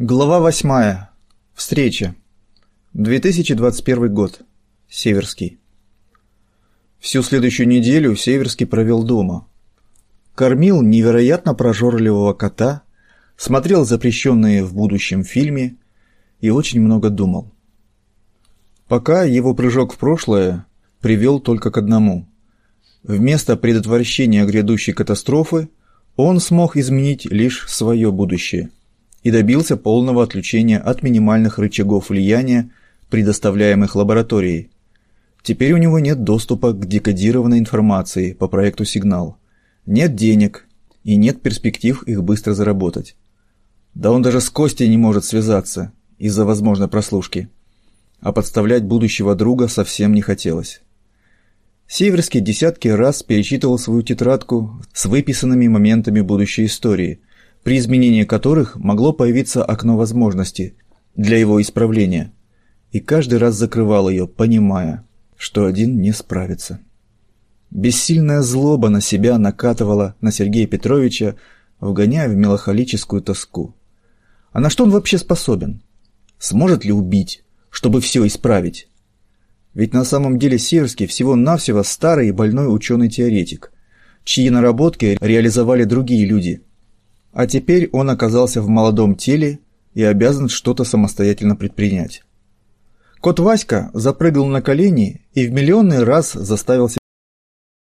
Глава 8. Встреча. 2021 год. Северский. Всю следующую неделю Северский провел дома. Кормил невероятно прожорливого кота, смотрел запрещенные в будущем фильме и очень много думал. Пока его прыжок в прошлое привел только к одному. Вместо предотвращения грядущей катастрофы он смог изменить лишь свое будущее – и добился полного отключения от минимальных рычагов влияния, предоставляемых лабораторией. Теперь у него нет доступа к декодированной информации по проекту «Сигнал». Нет денег и нет перспектив их быстро заработать. Да он даже с Костей не может связаться из-за возможной прослушки. А подставлять будущего друга совсем не хотелось. Северский десятки раз перечитывал свою тетрадку с выписанными моментами будущей истории – при изменении которых могло появиться окно возможности для его исправления, и каждый раз закрывал ее, понимая, что один не справится. Бессильная злоба на себя накатывала на Сергея Петровича, вгоняя в меланхолическую тоску. А на что он вообще способен? Сможет ли убить, чтобы все исправить? Ведь на самом деле Северский всего-навсего старый и больной ученый-теоретик, чьи наработки реализовали другие люди – а теперь он оказался в молодом теле и обязан что-то самостоятельно предпринять. Кот Васька запрыгал на колени и в миллионный раз заставил себя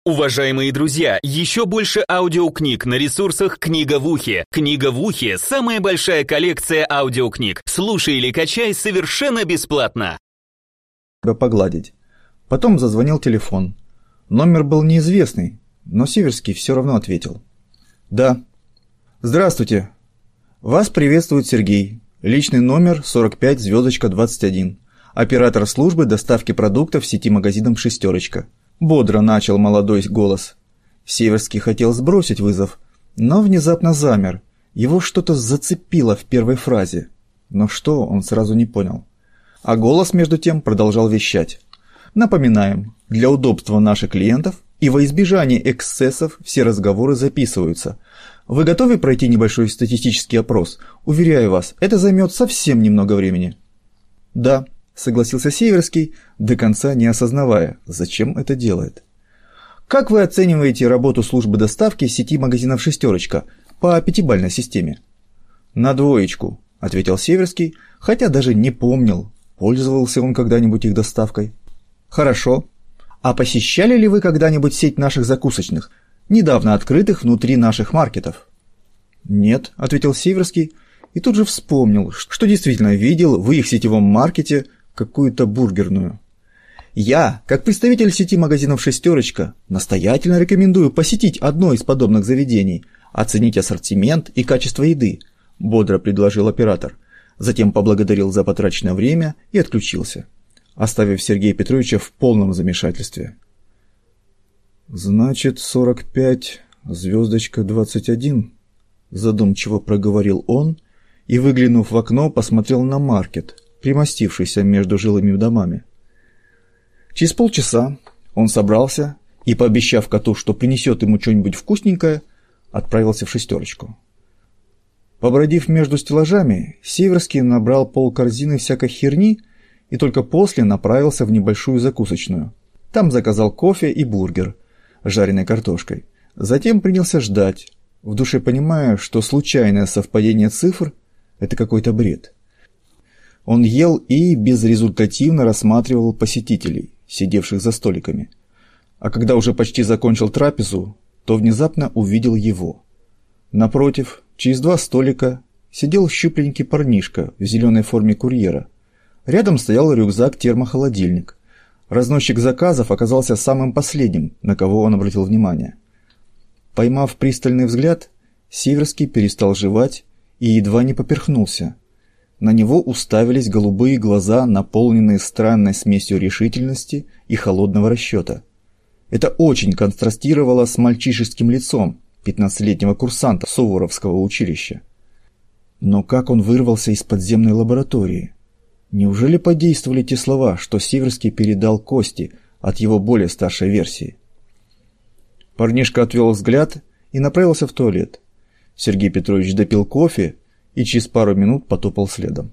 Уважаемые друзья, еще больше аудиокниг на ресурсах «Книга в ухе». «Книга в ухе» — самая большая коллекция аудиокниг. Слушай или качай совершенно бесплатно. погладить. Потом зазвонил телефон. Номер был неизвестный, но Северский все равно ответил. «Да, Здравствуйте. Вас приветствует Сергей. Личный номер 45 звездочка 21. Оператор службы доставки продуктов сети магазинов «Шестерочка». Бодро начал молодой голос. Северский хотел сбросить вызов, но внезапно замер. Его что-то зацепило в первой фразе. Но что, он сразу не понял. А голос, между тем, продолжал вещать. Напоминаем, для удобства наших клиентов и во избежание эксцессов все разговоры записываются – вы готовы пройти небольшой статистический опрос? Уверяю вас, это займет совсем немного времени. Да, согласился Северский, до конца не осознавая, зачем это делает. Как вы оцениваете работу службы доставки сети магазинов «Шестерочка» по пятибалльной системе? На двоечку, ответил Северский, хотя даже не помнил, пользовался он когда-нибудь их доставкой. Хорошо. А посещали ли вы когда-нибудь сеть наших закусочных, недавно открытых внутри наших маркетов. «Нет», — ответил Северский, и тут же вспомнил, что действительно видел в их сетевом маркете какую-то бургерную. Я, как представитель сети магазинов «Шестерочка», настоятельно рекомендую посетить одно из подобных заведений, оценить ассортимент и качество еды, бодро предложил оператор. Затем поблагодарил за потраченное время и отключился, оставив Сергея Петровича в полном замешательстве. «Значит, сорок пять, звездочка двадцать один», – задумчиво проговорил он и, выглянув в окно, посмотрел на маркет, примостившийся между жилыми домами. Через полчаса он собрался и, пообещав коту, что принесет ему что-нибудь вкусненькое, отправился в шестерочку. Побродив между стеллажами, Северский набрал пол корзины всякой херни и только после направился в небольшую закусочную. Там заказал кофе и бургер – жареной картошкой. Затем принялся ждать, в душе понимая, что случайное совпадение цифр – это какой-то бред. Он ел и безрезультативно рассматривал посетителей, сидевших за столиками. А когда уже почти закончил трапезу, то внезапно увидел его. Напротив, через два столика, сидел щупленький парнишка в зеленой форме курьера. Рядом стоял рюкзак-термохолодильник. Разносчик заказов оказался самым последним, на кого он обратил внимание. Поймав пристальный взгляд, Северский перестал жевать и едва не поперхнулся. На него уставились голубые глаза, наполненные странной смесью решительности и холодного расчета. Это очень контрастировало с мальчишеским лицом пятнадцатилетнего курсанта Суворовского училища. Но как он вырвался из подземной лаборатории? Неужели подействовали те слова, что Северский передал Кости от его более старшей версии? Парнишка отвел взгляд и направился в туалет. Сергей Петрович допил кофе и через пару минут потопал следом.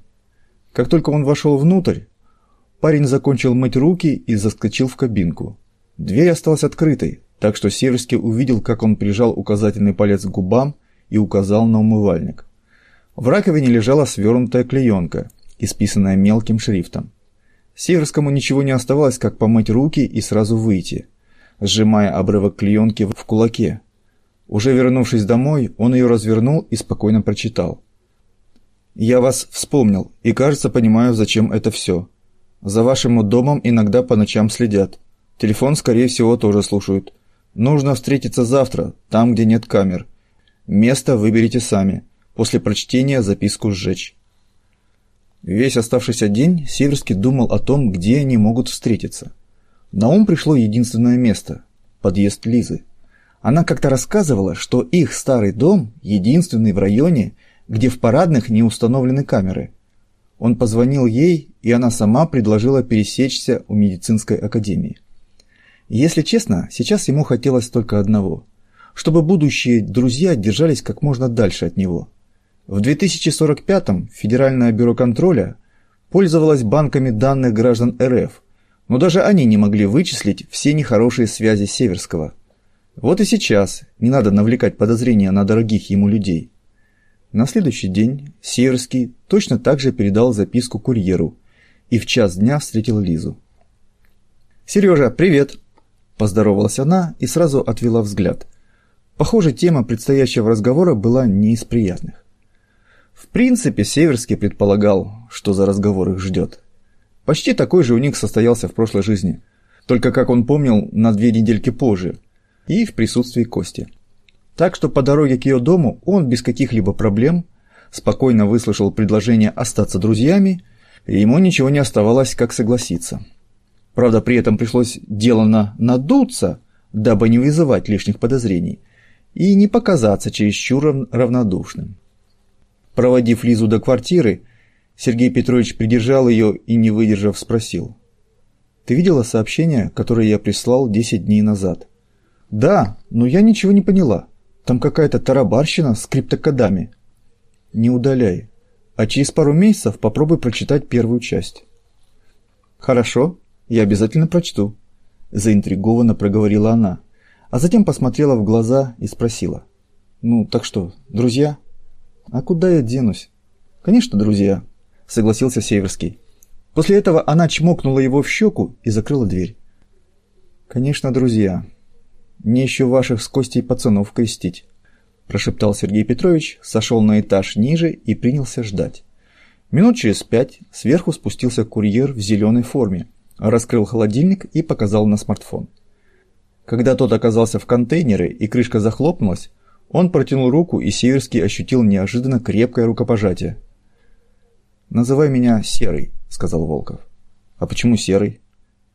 Как только он вошел внутрь, парень закончил мыть руки и заскочил в кабинку. Дверь осталась открытой, так что Северский увидел, как он прижал указательный палец к губам и указал на умывальник. В раковине лежала свернутая клеенка, исписанная мелким шрифтом. Северскому ничего не оставалось, как помыть руки и сразу выйти, сжимая обрывок клеенки в кулаке. Уже вернувшись домой, он ее развернул и спокойно прочитал. «Я вас вспомнил и, кажется, понимаю, зачем это все. За вашим домом иногда по ночам следят. Телефон, скорее всего, тоже слушают. Нужно встретиться завтра, там, где нет камер. Место выберите сами. После прочтения записку сжечь». Весь оставшийся день Северский думал о том, где они могут встретиться. На ум пришло единственное место – подъезд Лизы. Она как-то рассказывала, что их старый дом единственный в районе, где в парадных не установлены камеры. Он позвонил ей, и она сама предложила пересечься у медицинской академии. Если честно, сейчас ему хотелось только одного – чтобы будущие друзья держались как можно дальше от него – в 2045-м Федеральное бюро контроля пользовалось банками данных граждан РФ, но даже они не могли вычислить все нехорошие связи Северского. Вот и сейчас не надо навлекать подозрения на дорогих ему людей. На следующий день Северский точно так же передал записку курьеру и в час дня встретил Лизу. «Сережа, привет!» – поздоровалась она и сразу отвела взгляд. Похоже, тема предстоящего разговора была не из приятных. В принципе, Северский предполагал, что за разговор их ждет. Почти такой же у них состоялся в прошлой жизни, только, как он помнил, на две недельки позже, и в присутствии Кости. Так что по дороге к ее дому он без каких-либо проблем спокойно выслушал предложение остаться друзьями, и ему ничего не оставалось, как согласиться. Правда, при этом пришлось делано надуться, дабы не вызывать лишних подозрений, и не показаться чересчур равнодушным. Проводив Лизу до квартиры, Сергей Петрович придержал ее и, не выдержав, спросил. «Ты видела сообщение, которое я прислал 10 дней назад?» «Да, но я ничего не поняла. Там какая-то тарабарщина с криптокодами». «Не удаляй, а через пару месяцев попробуй прочитать первую часть». «Хорошо, я обязательно прочту», – заинтригованно проговорила она, а затем посмотрела в глаза и спросила. «Ну, так что, друзья?» А куда я денусь? Конечно, друзья, согласился Северский. После этого она чмокнула его в щеку и закрыла дверь. Конечно, друзья. Мне еще ваших с Костей пацанов крестить, прошептал Сергей Петрович, сошел на этаж ниже и принялся ждать. Минут через пять сверху спустился курьер в зеленой форме, раскрыл холодильник и показал на смартфон. Когда тот оказался в контейнере и крышка захлопнулась, он протянул руку, и Северский ощутил неожиданно крепкое рукопожатие. «Называй меня Серый», — сказал Волков. «А почему Серый?»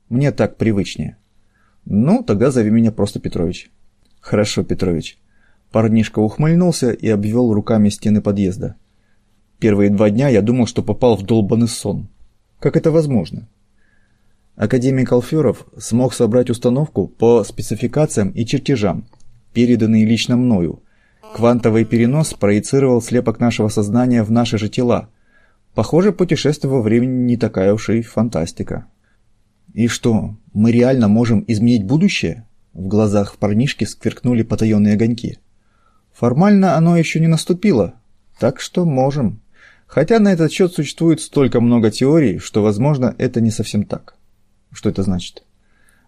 «Мне так привычнее». «Ну, тогда зови меня просто Петрович». «Хорошо, Петрович». Парнишка ухмыльнулся и обвел руками стены подъезда. Первые два дня я думал, что попал в долбанный сон. Как это возможно? Академик Алферов смог собрать установку по спецификациям и чертежам, переданные лично мною, Квантовый перенос проецировал слепок нашего сознания в наши же тела. Похоже, путешествие во времени не такая уж и фантастика. И что, мы реально можем изменить будущее? В глазах парнишки скверкнули потаенные огоньки. Формально оно еще не наступило, так что можем. Хотя на этот счет существует столько много теорий, что, возможно, это не совсем так. Что это значит?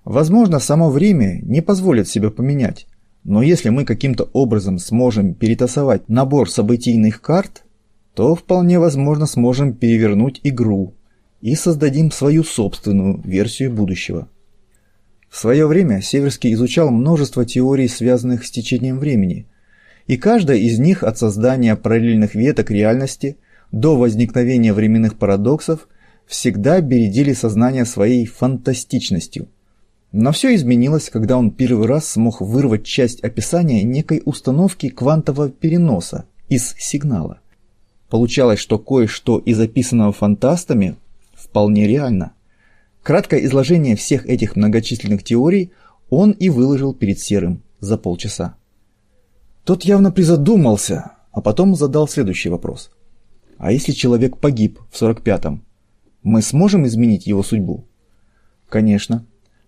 Возможно, само время не позволит себя поменять. Но если мы каким-то образом сможем перетасовать набор событийных карт, то вполне возможно сможем перевернуть игру и создадим свою собственную версию будущего. В свое время Северский изучал множество теорий, связанных с течением времени, и каждая из них от создания параллельных веток реальности до возникновения временных парадоксов всегда бередили сознание своей фантастичностью – но все изменилось, когда он первый раз смог вырвать часть описания некой установки квантового переноса из сигнала. Получалось, что кое-что из описанного фантастами вполне реально. Краткое изложение всех этих многочисленных теорий он и выложил перед Серым за полчаса. Тот явно призадумался, а потом задал следующий вопрос. А если человек погиб в 45-м, мы сможем изменить его судьбу? Конечно.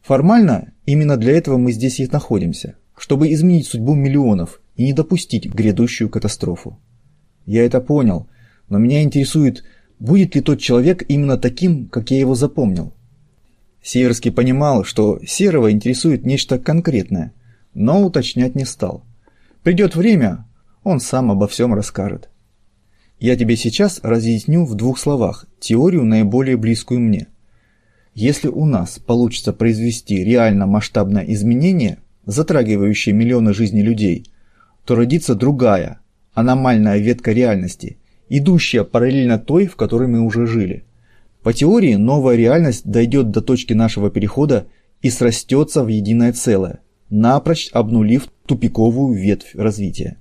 Формально именно для этого мы здесь и находимся, чтобы изменить судьбу миллионов и не допустить грядущую катастрофу. Я это понял, но меня интересует, будет ли тот человек именно таким, как я его запомнил. Северский понимал, что Серого интересует нечто конкретное, но уточнять не стал. Придет время, он сам обо всем расскажет. Я тебе сейчас разъясню в двух словах теорию, наиболее близкую мне. Если у нас получится произвести реально масштабное изменение, затрагивающее миллионы жизней людей, то родится другая, аномальная ветка реальности, идущая параллельно той, в которой мы уже жили. По теории, новая реальность дойдет до точки нашего перехода и срастется в единое целое, напрочь обнулив тупиковую ветвь развития.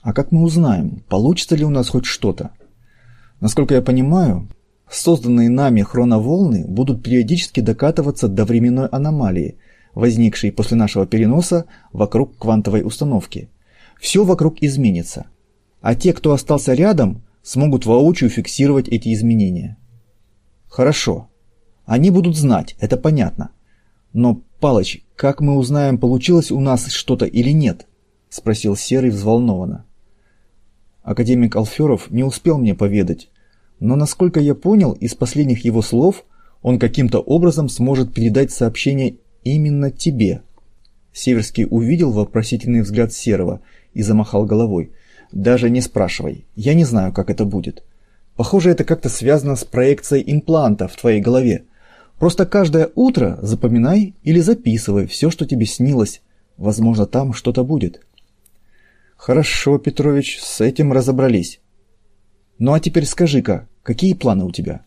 А как мы узнаем, получится ли у нас хоть что-то? Насколько я понимаю, созданные нами хроноволны будут периодически докатываться до временной аномалии, возникшей после нашего переноса вокруг квантовой установки. Все вокруг изменится, а те, кто остался рядом, смогут воочию фиксировать эти изменения. Хорошо. Они будут знать, это понятно. Но, Палыч, как мы узнаем, получилось у нас что-то или нет? Спросил Серый взволнованно. Академик Алферов не успел мне поведать, но насколько я понял из последних его слов, он каким-то образом сможет передать сообщение именно тебе. Северский увидел вопросительный взгляд Серого и замахал головой. Даже не спрашивай, я не знаю, как это будет. Похоже, это как-то связано с проекцией импланта в твоей голове. Просто каждое утро запоминай или записывай все, что тебе снилось. Возможно, там что-то будет. Хорошо, Петрович, с этим разобрались. Ну а теперь скажи-ка, какие планы у тебя?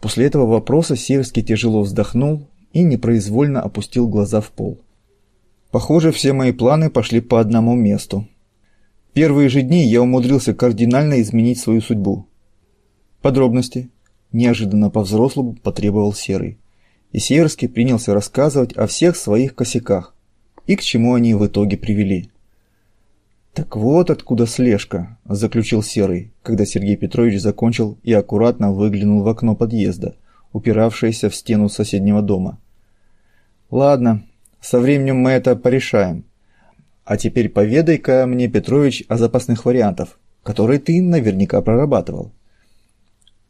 После этого вопроса Северский тяжело вздохнул и непроизвольно опустил глаза в пол. Похоже, все мои планы пошли по одному месту. Первые же дни я умудрился кардинально изменить свою судьбу. Подробности. Неожиданно по-взрослому потребовал Серый. И Северский принялся рассказывать о всех своих косяках и к чему они в итоге привели. «Так вот откуда слежка», – заключил Серый, когда Сергей Петрович закончил и аккуратно выглянул в окно подъезда, упиравшееся в стену соседнего дома. «Ладно, со временем мы это порешаем. А теперь поведай-ка мне, Петрович, о запасных вариантах, которые ты наверняка прорабатывал».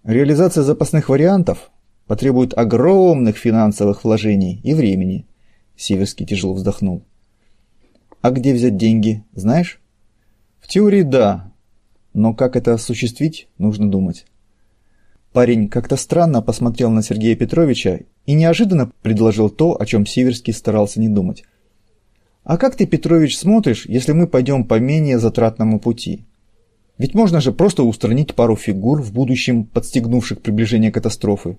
Реализация запасных вариантов потребует огромных финансовых вложений и времени. Северский тяжело вздохнул. А где взять деньги, знаешь? В теории да, но как это осуществить, нужно думать. Парень как-то странно посмотрел на Сергея Петровича и неожиданно предложил то, о чем Северский старался не думать. А как ты, Петрович, смотришь, если мы пойдем по менее затратному пути? Ведь можно же просто устранить пару фигур в будущем, подстегнувших приближение катастрофы.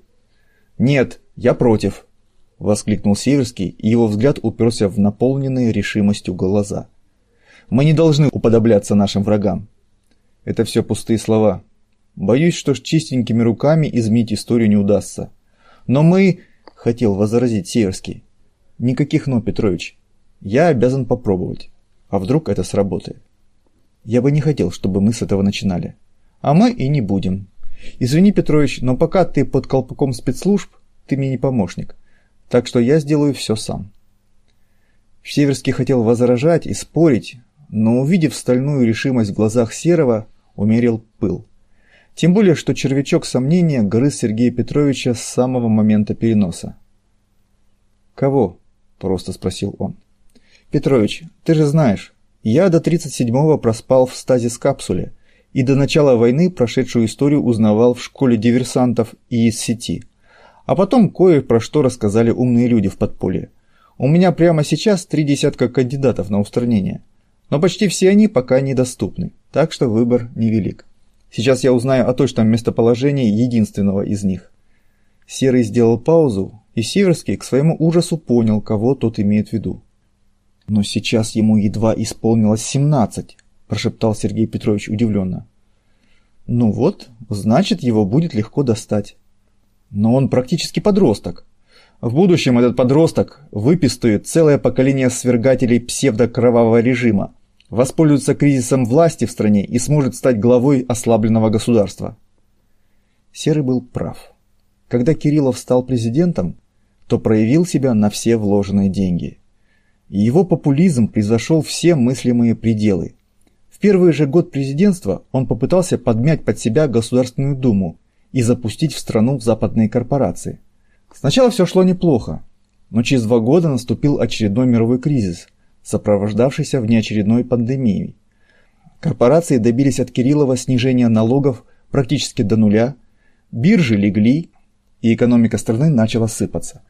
Нет, я против, воскликнул Северский, и его взгляд уперся в наполненные решимостью глаза. Мы не должны уподобляться нашим врагам. Это все пустые слова. Боюсь, что с чистенькими руками изменить историю не удастся. Но мы, хотел возразить Северский. Никаких но, Петрович. Я обязан попробовать. А вдруг это сработает? Я бы не хотел, чтобы мы с этого начинали. А мы и не будем. Извини, Петрович, но пока ты под колпаком спецслужб, ты мне не помощник. Так что я сделаю все сам. Северский хотел возражать и спорить, но увидев стальную решимость в глазах Серого, умерил пыл. Тем более, что червячок сомнения грыз Сергея Петровича с самого момента переноса. «Кого?» – просто спросил он. «Петрович, ты же знаешь, я до 37-го проспал в стазис-капсуле и до начала войны прошедшую историю узнавал в школе диверсантов и из сети. А потом кое про что рассказали умные люди в подполье. У меня прямо сейчас три десятка кандидатов на устранение. Но почти все они пока недоступны, так что выбор невелик. Сейчас я узнаю о точном местоположении единственного из них. Серый сделал паузу, и Северский к своему ужасу понял, кого тот имеет в виду. Но сейчас ему едва исполнилось семнадцать, прошептал Сергей Петрович удивленно. Ну вот, значит, его будет легко достать. Но он практически подросток. В будущем этот подросток выпистует целое поколение свергателей псевдокровавого режима, воспользуется кризисом власти в стране и сможет стать главой ослабленного государства. Серый был прав. Когда Кириллов стал президентом, то проявил себя на все вложенные деньги. И его популизм превзошел все мыслимые пределы. В первый же год президентства он попытался подмять под себя Государственную Думу и запустить в страну западные корпорации. Сначала все шло неплохо, но через два года наступил очередной мировой кризис, сопровождавшийся внеочередной пандемией. Корпорации добились от Кириллова снижения налогов практически до нуля, биржи легли, и экономика страны начала сыпаться.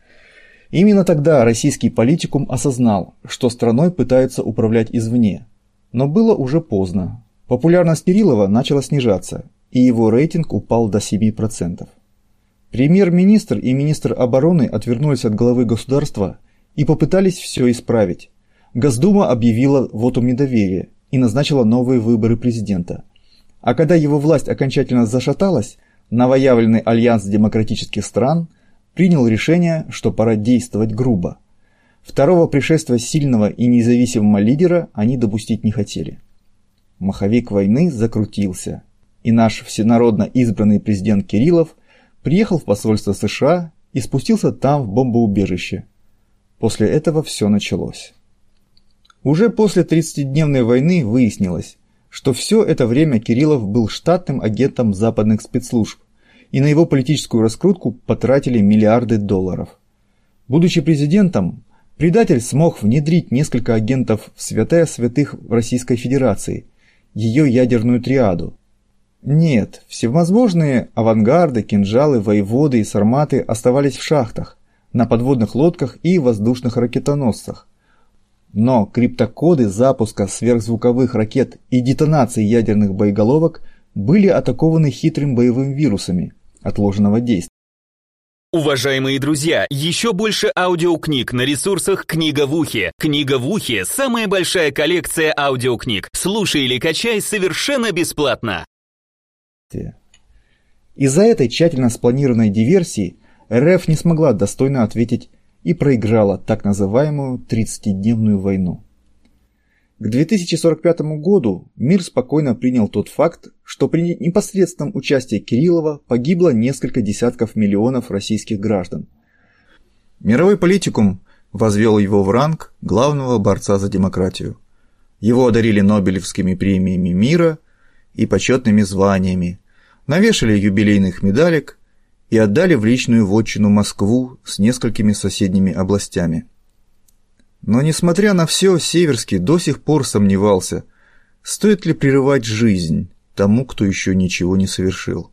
Именно тогда российский политикум осознал, что страной пытаются управлять извне. Но было уже поздно. Популярность Кириллова начала снижаться, и его рейтинг упал до 7%. Премьер-министр и министр обороны отвернулись от главы государства и попытались все исправить. Госдума объявила вотум недоверия и назначила новые выборы президента. А когда его власть окончательно зашаталась, новоявленный альянс демократических стран принял решение, что пора действовать грубо. Второго пришествия сильного и независимого лидера они допустить не хотели. Маховик войны закрутился, и наш всенародно избранный президент Кириллов приехал в посольство США и спустился там в бомбоубежище. После этого все началось. Уже после 30-дневной войны выяснилось, что все это время Кириллов был штатным агентом западных спецслужб, и на его политическую раскрутку потратили миллиарды долларов. Будучи президентом, предатель смог внедрить несколько агентов в святая святых Российской Федерации, ее ядерную триаду. Нет, всевозможные авангарды, кинжалы, воеводы и сарматы оставались в шахтах, на подводных лодках и воздушных ракетоносцах. Но криптокоды запуска сверхзвуковых ракет и детонации ядерных боеголовок были атакованы хитрым боевым вирусами отложенного действия. Уважаемые друзья, еще больше аудиокниг на ресурсах «Книга в ухе». «Книга в ухе» — самая большая коллекция аудиокниг. Слушай или качай совершенно бесплатно. Из-за этой тщательно спланированной диверсии РФ не смогла достойно ответить и проиграла так называемую 30-дневную войну. К 2045 году мир спокойно принял тот факт, что при непосредственном участии Кириллова погибло несколько десятков миллионов российских граждан. Мировой политикум возвел его в ранг главного борца за демократию. Его одарили Нобелевскими премиями мира и почетными званиями, навешали юбилейных медалек и отдали в личную вотчину Москву с несколькими соседними областями. Но несмотря на все, Северский до сих пор сомневался, стоит ли прерывать жизнь тому, кто еще ничего не совершил.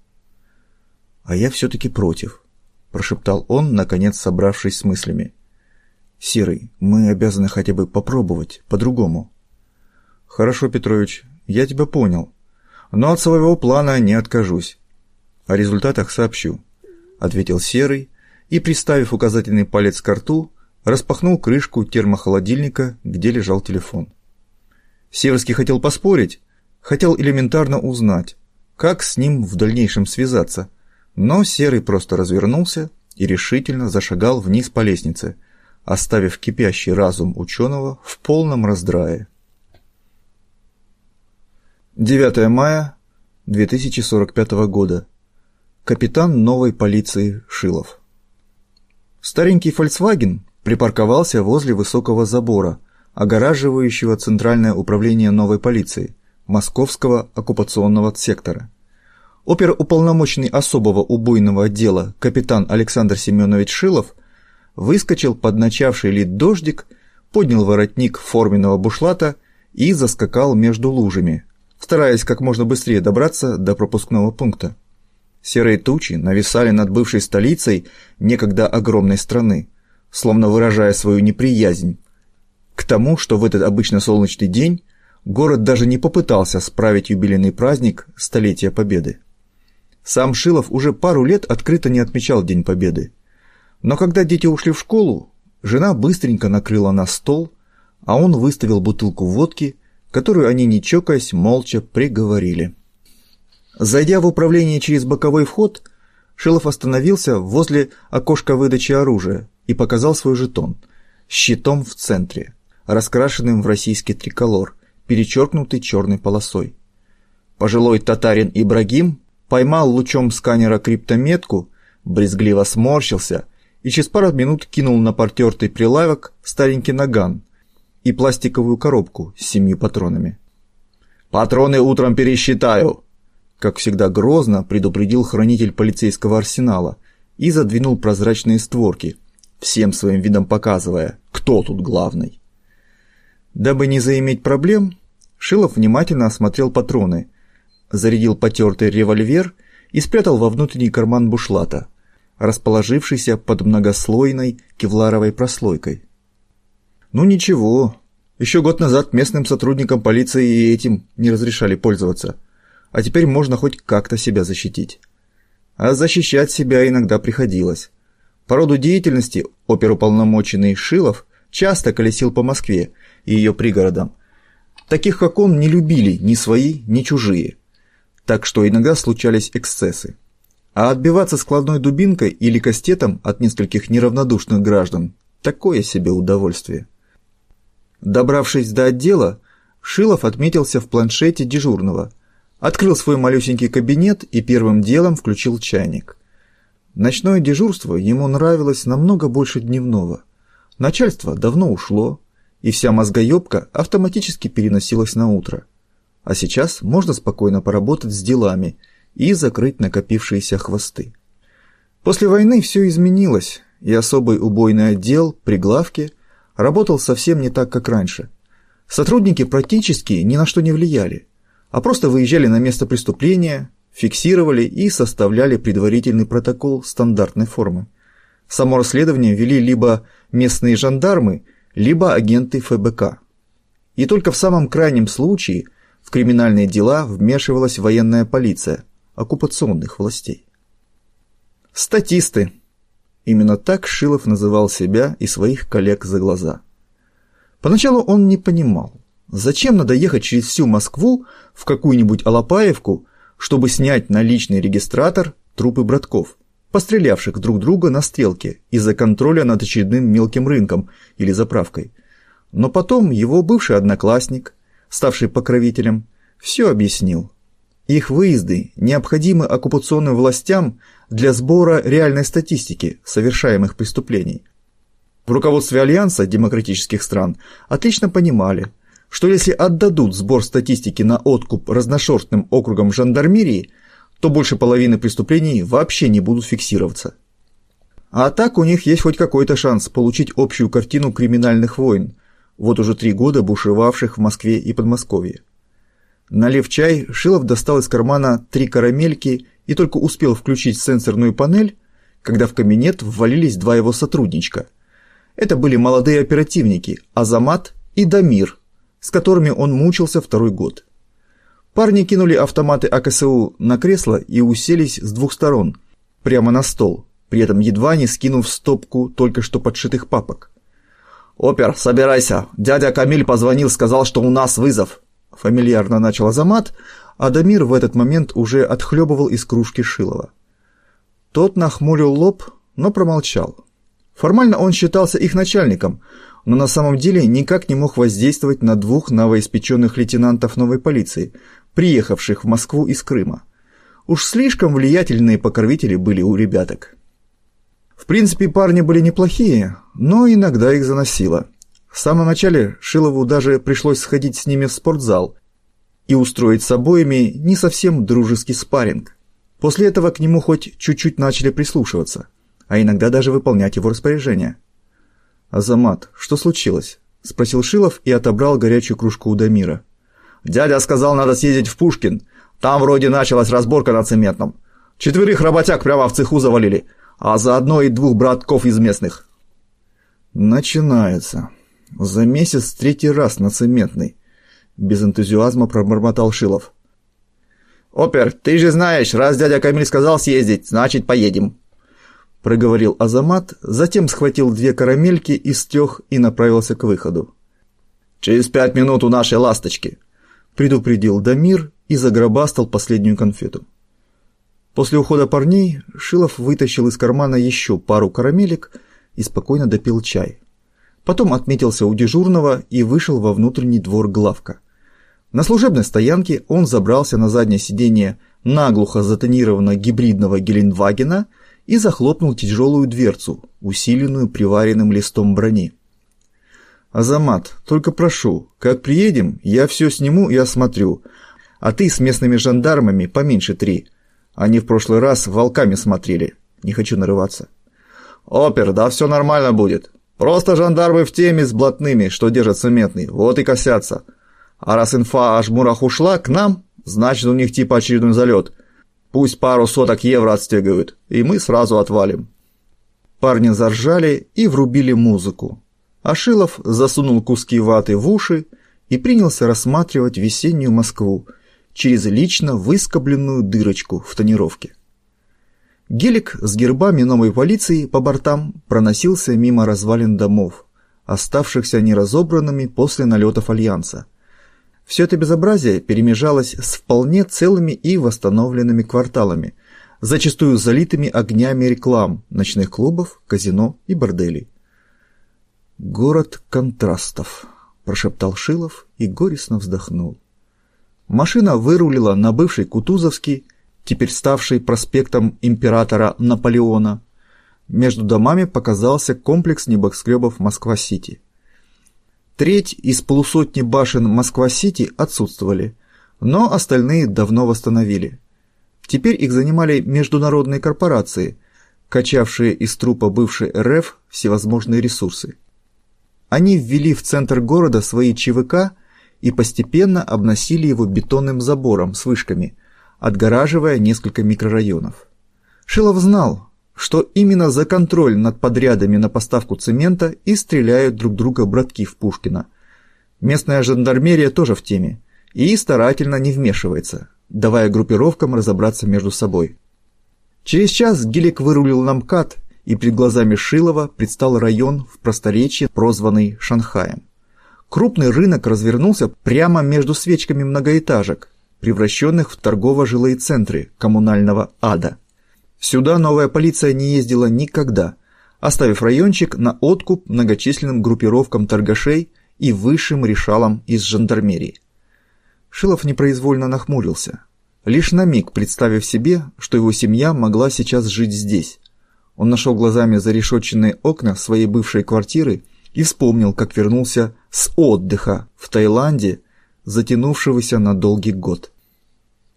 «А я все-таки против», – прошептал он, наконец собравшись с мыслями. «Серый, мы обязаны хотя бы попробовать по-другому». «Хорошо, Петрович, я тебя понял. Но от своего плана не откажусь. О результатах сообщу ответил Серый и, приставив указательный палец к рту, распахнул крышку термохолодильника, где лежал телефон. Северский хотел поспорить, хотел элементарно узнать, как с ним в дальнейшем связаться, но Серый просто развернулся и решительно зашагал вниз по лестнице, оставив кипящий разум ученого в полном раздрае. 9 мая 2045 года. Капитан новой полиции Шилов. Старенький Volkswagen припарковался возле высокого забора, огораживающего Центральное управление новой полиции Московского оккупационного сектора. Оперуполномоченный особого убойного отдела капитан Александр Семенович Шилов выскочил под начавший лить дождик, поднял воротник форменного бушлата и заскакал между лужами, стараясь как можно быстрее добраться до пропускного пункта. Серые тучи нависали над бывшей столицей некогда огромной страны, словно выражая свою неприязнь к тому, что в этот обычно солнечный день город даже не попытался справить юбилейный праздник Столетия Победы. Сам Шилов уже пару лет открыто не отмечал День Победы. Но когда дети ушли в школу, жена быстренько накрыла на стол, а он выставил бутылку водки, которую они, не чокаясь, молча приговорили. Зайдя в управление через боковой вход, Шилов остановился возле окошка выдачи оружия и показал свой жетон с щитом в центре, раскрашенным в российский триколор, перечеркнутый черной полосой. Пожилой татарин Ибрагим поймал лучом сканера криптометку, брезгливо сморщился и через пару минут кинул на портертый прилавок старенький наган и пластиковую коробку с семью патронами. «Патроны утром пересчитаю!» Как всегда грозно предупредил хранитель полицейского арсенала и задвинул прозрачные створки, всем своим видом показывая, кто тут главный. Дабы не заиметь проблем, Шилов внимательно осмотрел патроны, зарядил потертый револьвер и спрятал во внутренний карман бушлата, расположившийся под многослойной кевларовой прослойкой. Ну ничего, еще год назад местным сотрудникам полиции и этим не разрешали пользоваться, а теперь можно хоть как-то себя защитить. А защищать себя иногда приходилось. По роду деятельности оперуполномоченный Шилов часто колесил по Москве и ее пригородам. Таких, как он, не любили ни свои, ни чужие. Так что иногда случались эксцессы. А отбиваться складной дубинкой или кастетом от нескольких неравнодушных граждан – такое себе удовольствие. Добравшись до отдела, Шилов отметился в планшете дежурного, открыл свой малюсенький кабинет и первым делом включил чайник. Ночное дежурство ему нравилось намного больше дневного. Начальство давно ушло, и вся мозгоебка автоматически переносилась на утро. А сейчас можно спокойно поработать с делами и закрыть накопившиеся хвосты. После войны все изменилось, и особый убойный отдел при главке работал совсем не так, как раньше. Сотрудники практически ни на что не влияли, а просто выезжали на место преступления, фиксировали и составляли предварительный протокол стандартной формы. Само расследование вели либо местные жандармы, либо агенты ФБК. И только в самом крайнем случае в криминальные дела вмешивалась военная полиция оккупационных властей. Статисты. Именно так Шилов называл себя и своих коллег за глаза. Поначалу он не понимал, зачем надо ехать через всю Москву в какую-нибудь Алапаевку, чтобы снять на личный регистратор трупы братков – пострелявших друг друга на стрелке из-за контроля над очередным мелким рынком или заправкой. Но потом его бывший одноклассник, ставший покровителем, все объяснил. Их выезды необходимы оккупационным властям для сбора реальной статистики совершаемых преступлений. В руководстве Альянса демократических стран отлично понимали, что если отдадут сбор статистики на откуп разношерстным округам жандармерии – то больше половины преступлений вообще не будут фиксироваться. А так у них есть хоть какой-то шанс получить общую картину криминальных войн, вот уже три года бушевавших в Москве и Подмосковье. Налив чай, Шилов достал из кармана три карамельки и только успел включить сенсорную панель, когда в кабинет ввалились два его сотрудничка. Это были молодые оперативники Азамат и Дамир, с которыми он мучился второй год. Парни кинули автоматы АКСУ на кресло и уселись с двух сторон, прямо на стол, при этом едва не скинув стопку только что подшитых папок. «Опер, собирайся! Дядя Камиль позвонил, сказал, что у нас вызов!» Фамильярно начал Азамат, а Дамир в этот момент уже отхлебывал из кружки Шилова. Тот нахмурил лоб, но промолчал. Формально он считался их начальником, но на самом деле никак не мог воздействовать на двух новоиспеченных лейтенантов новой полиции, приехавших в Москву из Крыма. Уж слишком влиятельные покровители были у ребяток. В принципе, парни были неплохие, но иногда их заносило. В самом начале Шилову даже пришлось сходить с ними в спортзал и устроить с обоими не совсем дружеский спарринг. После этого к нему хоть чуть-чуть начали прислушиваться, а иногда даже выполнять его распоряжения. «Азамат, что случилось?» – спросил Шилов и отобрал горячую кружку у Дамира. Дядя сказал, надо съездить в Пушкин. Там вроде началась разборка на цементном. Четверых работяг прямо в цеху завалили, а заодно и двух братков из местных. Начинается. За месяц третий раз на цементный. Без энтузиазма пробормотал Шилов. «Опер, ты же знаешь, раз дядя Камиль сказал съездить, значит поедем», — проговорил Азамат, затем схватил две карамельки из трех и направился к выходу. «Через пять минут у нашей ласточки», предупредил Дамир и загробастал последнюю конфету. После ухода парней Шилов вытащил из кармана еще пару карамелек и спокойно допил чай. Потом отметился у дежурного и вышел во внутренний двор главка. На служебной стоянке он забрался на заднее сиденье наглухо затонированного гибридного Геленвагена и захлопнул тяжелую дверцу, усиленную приваренным листом брони. «Азамат, только прошу, как приедем, я все сниму и осмотрю, а ты с местными жандармами поменьше три. Они в прошлый раз волками смотрели, не хочу нарываться». «Опер, да все нормально будет. Просто жандармы в теме с блатными, что держат цементный, вот и косятся. А раз инфа о жмурах ушла к нам, значит у них типа очередной залет. Пусть пару соток евро отстегивают, и мы сразу отвалим». Парни заржали и врубили музыку. Ашилов засунул куски ваты в уши и принялся рассматривать весеннюю Москву через лично выскобленную дырочку в тонировке. Гелик с гербами новой полиции по бортам проносился мимо развалин домов, оставшихся неразобранными после налетов Альянса. Все это безобразие перемежалось с вполне целыми и восстановленными кварталами, зачастую залитыми огнями реклам, ночных клубов, казино и борделей. «Город контрастов», – прошептал Шилов и горестно вздохнул. Машина вырулила на бывший Кутузовский, теперь ставший проспектом императора Наполеона. Между домами показался комплекс небоскребов Москва-Сити. Треть из полусотни башен Москва-Сити отсутствовали, но остальные давно восстановили. Теперь их занимали международные корпорации, качавшие из трупа бывшей РФ всевозможные ресурсы. Они ввели в центр города свои ЧВК и постепенно обносили его бетонным забором с вышками, отгораживая несколько микрорайонов. Шилов знал, что именно за контроль над подрядами на поставку цемента и стреляют друг друга братки в Пушкина. Местная жандармерия тоже в теме и старательно не вмешивается, давая группировкам разобраться между собой. Через час Гелик вырулил на МКАД, и перед глазами Шилова предстал район в просторечии, прозванный Шанхаем. Крупный рынок развернулся прямо между свечками многоэтажек, превращенных в торгово-жилые центры коммунального ада. Сюда новая полиция не ездила никогда, оставив райончик на откуп многочисленным группировкам торгашей и высшим решалам из жандармерии. Шилов непроизвольно нахмурился, лишь на миг представив себе, что его семья могла сейчас жить здесь. Он нашел глазами зарешетченные окна своей бывшей квартиры и вспомнил, как вернулся с отдыха в Таиланде, затянувшегося на долгий год.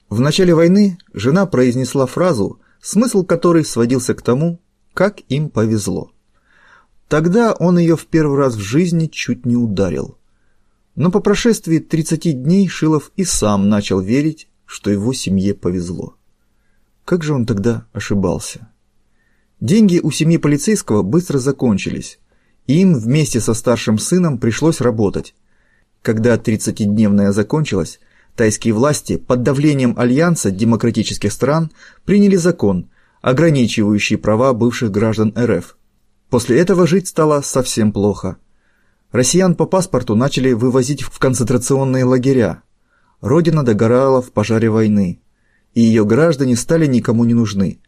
В начале войны жена произнесла фразу, смысл которой сводился к тому, как им повезло. Тогда он ее в первый раз в жизни чуть не ударил. Но по прошествии 30 дней Шилов и сам начал верить, что его семье повезло. Как же он тогда ошибался? Деньги у семьи полицейского быстро закончились, и им вместе со старшим сыном пришлось работать. Когда 30-дневная закончилась, Тайские власти под давлением Альянса демократических стран приняли закон, ограничивающий права бывших граждан РФ. После этого жить стало совсем плохо. Россиян по паспорту начали вывозить в концентрационные лагеря. Родина догорала в пожаре войны, и ее граждане стали никому не нужны.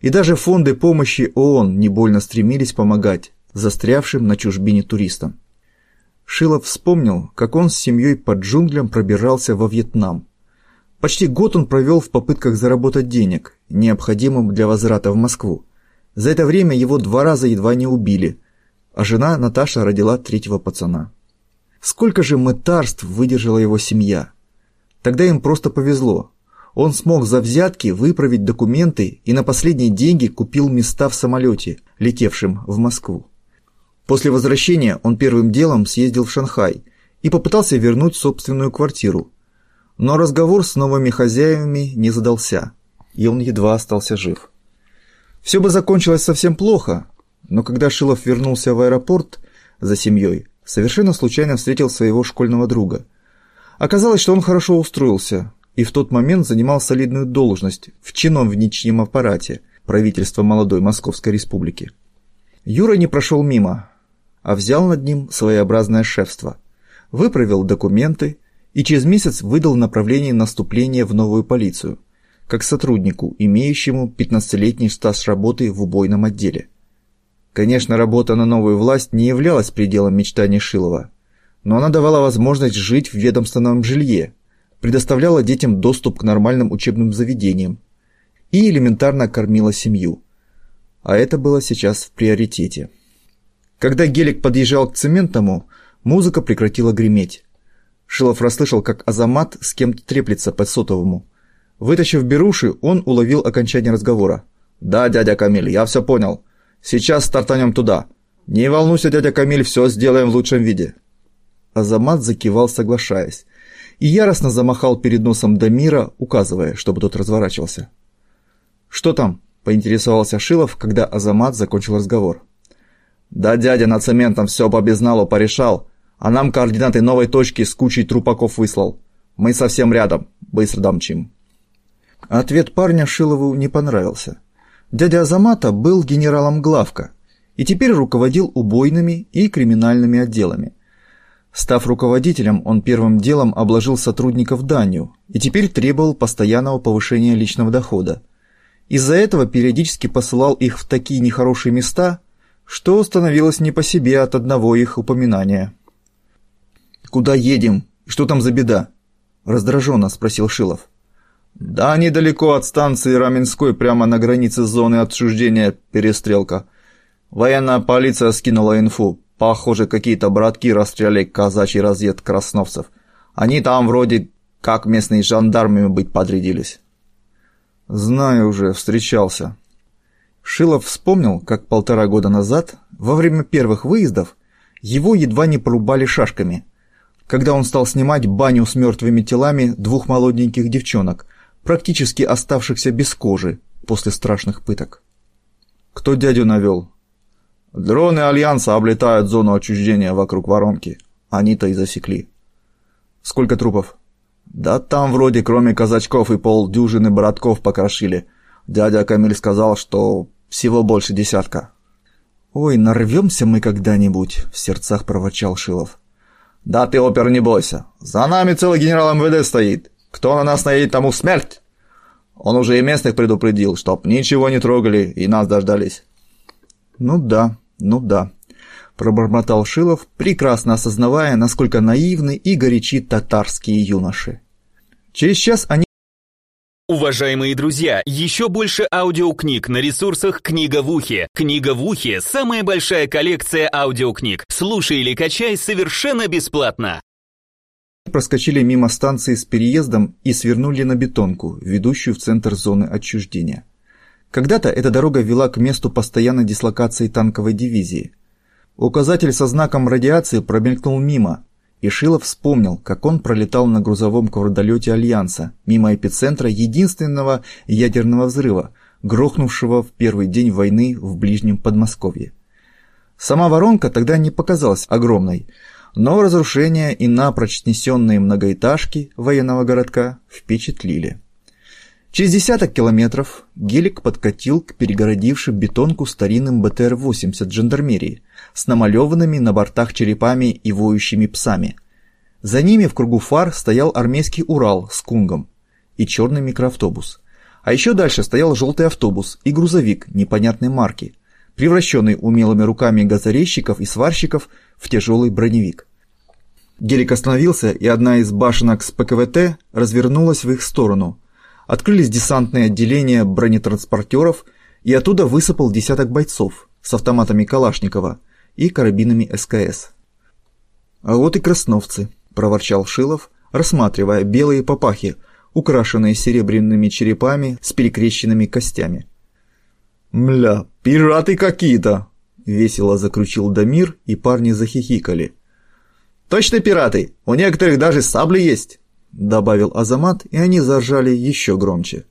И даже фонды помощи ООН не больно стремились помогать застрявшим на чужбине туристам. Шилов вспомнил, как он с семьей под джунглям пробирался во Вьетнам. Почти год он провел в попытках заработать денег, необходимым для возврата в Москву. За это время его два раза едва не убили, а жена Наташа родила третьего пацана. Сколько же мытарств выдержала его семья? Тогда им просто повезло. Он смог за взятки выправить документы и на последние деньги купил места в самолете, летевшем в Москву. После возвращения он первым делом съездил в Шанхай и попытался вернуть собственную квартиру. Но разговор с новыми хозяевами не задался, и он едва остался жив. Все бы закончилось совсем плохо, но когда Шилов вернулся в аэропорт за семьей, совершенно случайно встретил своего школьного друга. Оказалось, что он хорошо устроился и в тот момент занимал солидную должность в чиновничьем аппарате правительства молодой Московской республики. Юра не прошел мимо, а взял над ним своеобразное шефство. Выправил документы и через месяц выдал направление наступления в новую полицию, как сотруднику, имеющему 15-летний стаж работы в убойном отделе. Конечно, работа на новую власть не являлась пределом мечтаний Шилова, но она давала возможность жить в ведомственном жилье, предоставляла детям доступ к нормальным учебным заведениям и элементарно кормила семью. А это было сейчас в приоритете. Когда гелик подъезжал к цементному, музыка прекратила греметь. Шилов расслышал, как Азамат с кем-то треплется по сотовому. Вытащив беруши, он уловил окончание разговора. «Да, дядя Камиль, я все понял. Сейчас стартанем туда. Не волнуйся, дядя Камиль, все сделаем в лучшем виде». Азамат закивал, соглашаясь, и яростно замахал перед носом Дамира, указывая, чтобы тот разворачивался. «Что там?» – поинтересовался Шилов, когда Азамат закончил разговор. «Да дядя на цементом все по безналу порешал, а нам координаты новой точки с кучей трупаков выслал. Мы совсем рядом, быстро домчим». Ответ парня Шилову не понравился. Дядя Азамата был генералом главка и теперь руководил убойными и криминальными отделами. Став руководителем, он первым делом обложил сотрудников данью и теперь требовал постоянного повышения личного дохода. Из-за этого периодически посылал их в такие нехорошие места, что становилось не по себе от одного их упоминания. «Куда едем? Что там за беда?» – раздраженно спросил Шилов. «Да недалеко от станции Раменской, прямо на границе зоны отчуждения, перестрелка. Военная полиция скинула инфу. Похоже, какие-то братки расстреляли казачий разъезд красновцев. Они там вроде как местные жандармами быть подрядились». «Знаю уже, встречался». Шилов вспомнил, как полтора года назад, во время первых выездов, его едва не порубали шашками, когда он стал снимать баню с мертвыми телами двух молоденьких девчонок, практически оставшихся без кожи после страшных пыток. Кто дядю навел? Дроны Альянса облетают зону отчуждения вокруг воронки. Они-то и засекли. Сколько трупов? Да там вроде кроме казачков и полдюжины братков покрошили. Дядя Камиль сказал, что всего больше десятка. «Ой, нарвемся мы когда-нибудь», — в сердцах проворчал Шилов. «Да ты, опер, не бойся. За нами целый генерал МВД стоит. Кто на нас наедет, тому смерть!» Он уже и местных предупредил, чтоб ничего не трогали и нас дождались. «Ну да, ну да», – пробормотал Шилов, прекрасно осознавая, насколько наивны и горячи татарские юноши. Через час они Уважаемые друзья, еще больше аудиокниг на ресурсах «Книга в ухе». «Книга в ухе» — самая большая коллекция аудиокниг. Слушай или качай совершенно бесплатно проскочили мимо станции с переездом и свернули на бетонку, ведущую в центр зоны отчуждения. Когда-то эта дорога вела к месту постоянной дислокации танковой дивизии. Указатель со знаком радиации промелькнул мимо, и Шилов вспомнил, как он пролетал на грузовом квадролете Альянса, мимо эпицентра единственного ядерного взрыва, грохнувшего в первый день войны в ближнем Подмосковье. Сама воронка тогда не показалась огромной, но разрушения и напрочь снесенные многоэтажки военного городка впечатлили. Через десяток километров гелик подкатил к перегородившим бетонку старинным БТР-80 жандармерии с намалеванными на бортах черепами и воющими псами. За ними в кругу фар стоял армейский Урал с кунгом и черный микроавтобус. А еще дальше стоял желтый автобус и грузовик непонятной марки, превращенный умелыми руками газорезчиков и сварщиков в тяжелый броневик. Гелик остановился, и одна из башенок с ПКВТ развернулась в их сторону. Открылись десантные отделения бронетранспортеров, и оттуда высыпал десяток бойцов с автоматами Калашникова и карабинами СКС. «А вот и красновцы», – проворчал Шилов, рассматривая белые папахи, украшенные серебряными черепами с перекрещенными костями. «Мля, пираты какие-то!» — весело закрутил Дамир, и парни захихикали. «Точно пираты! У некоторых даже сабли есть!» — добавил Азамат, и они заржали еще громче.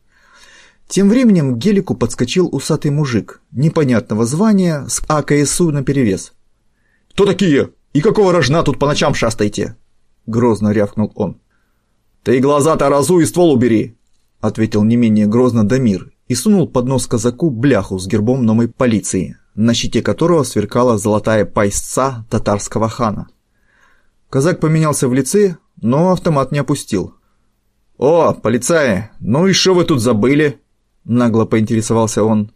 Тем временем к гелику подскочил усатый мужик, непонятного звания, с АКСУ наперевес. «Кто такие? И какого рожна тут по ночам шастаете?» — грозно рявкнул он. «Ты глаза-то разу и ствол убери!» — ответил не менее грозно Дамир и сунул под нос казаку бляху с гербом новой полиции, на щите которого сверкала золотая пайсца татарского хана. Казак поменялся в лице, но автомат не опустил. «О, полицаи, ну и что вы тут забыли?» – нагло поинтересовался он.